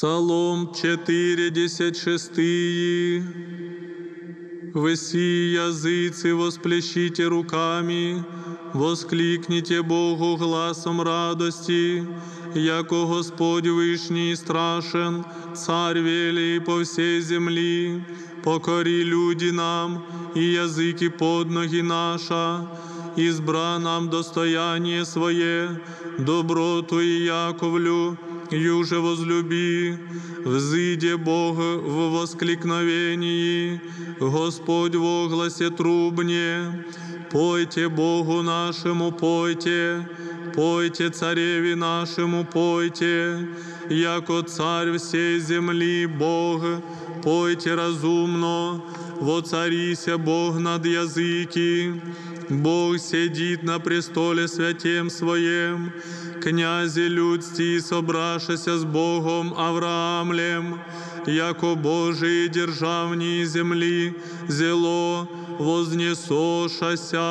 Псалом 46. Вы си языцы восплещите руками, воскликните Богу гласом радости, яко Господь Вышний и страшен, Царь велий по всей земли, покори люди нам и языки под ноги наша, избра нам достояние свое, доброту и яковлю, юже возлюби, взыде Бог в воскликновении, Господь в огласе трубне, пойте Богу нашему, пойте, пойте цареві нашему, пойте, яко царь всей земли Бог, пойте разумно, воцарися Бог над языки, Бог сидит на престоле святем Своем, князи людсті собрашися з Богом Авраамлем, яко Божий державні землі зело вознесошася.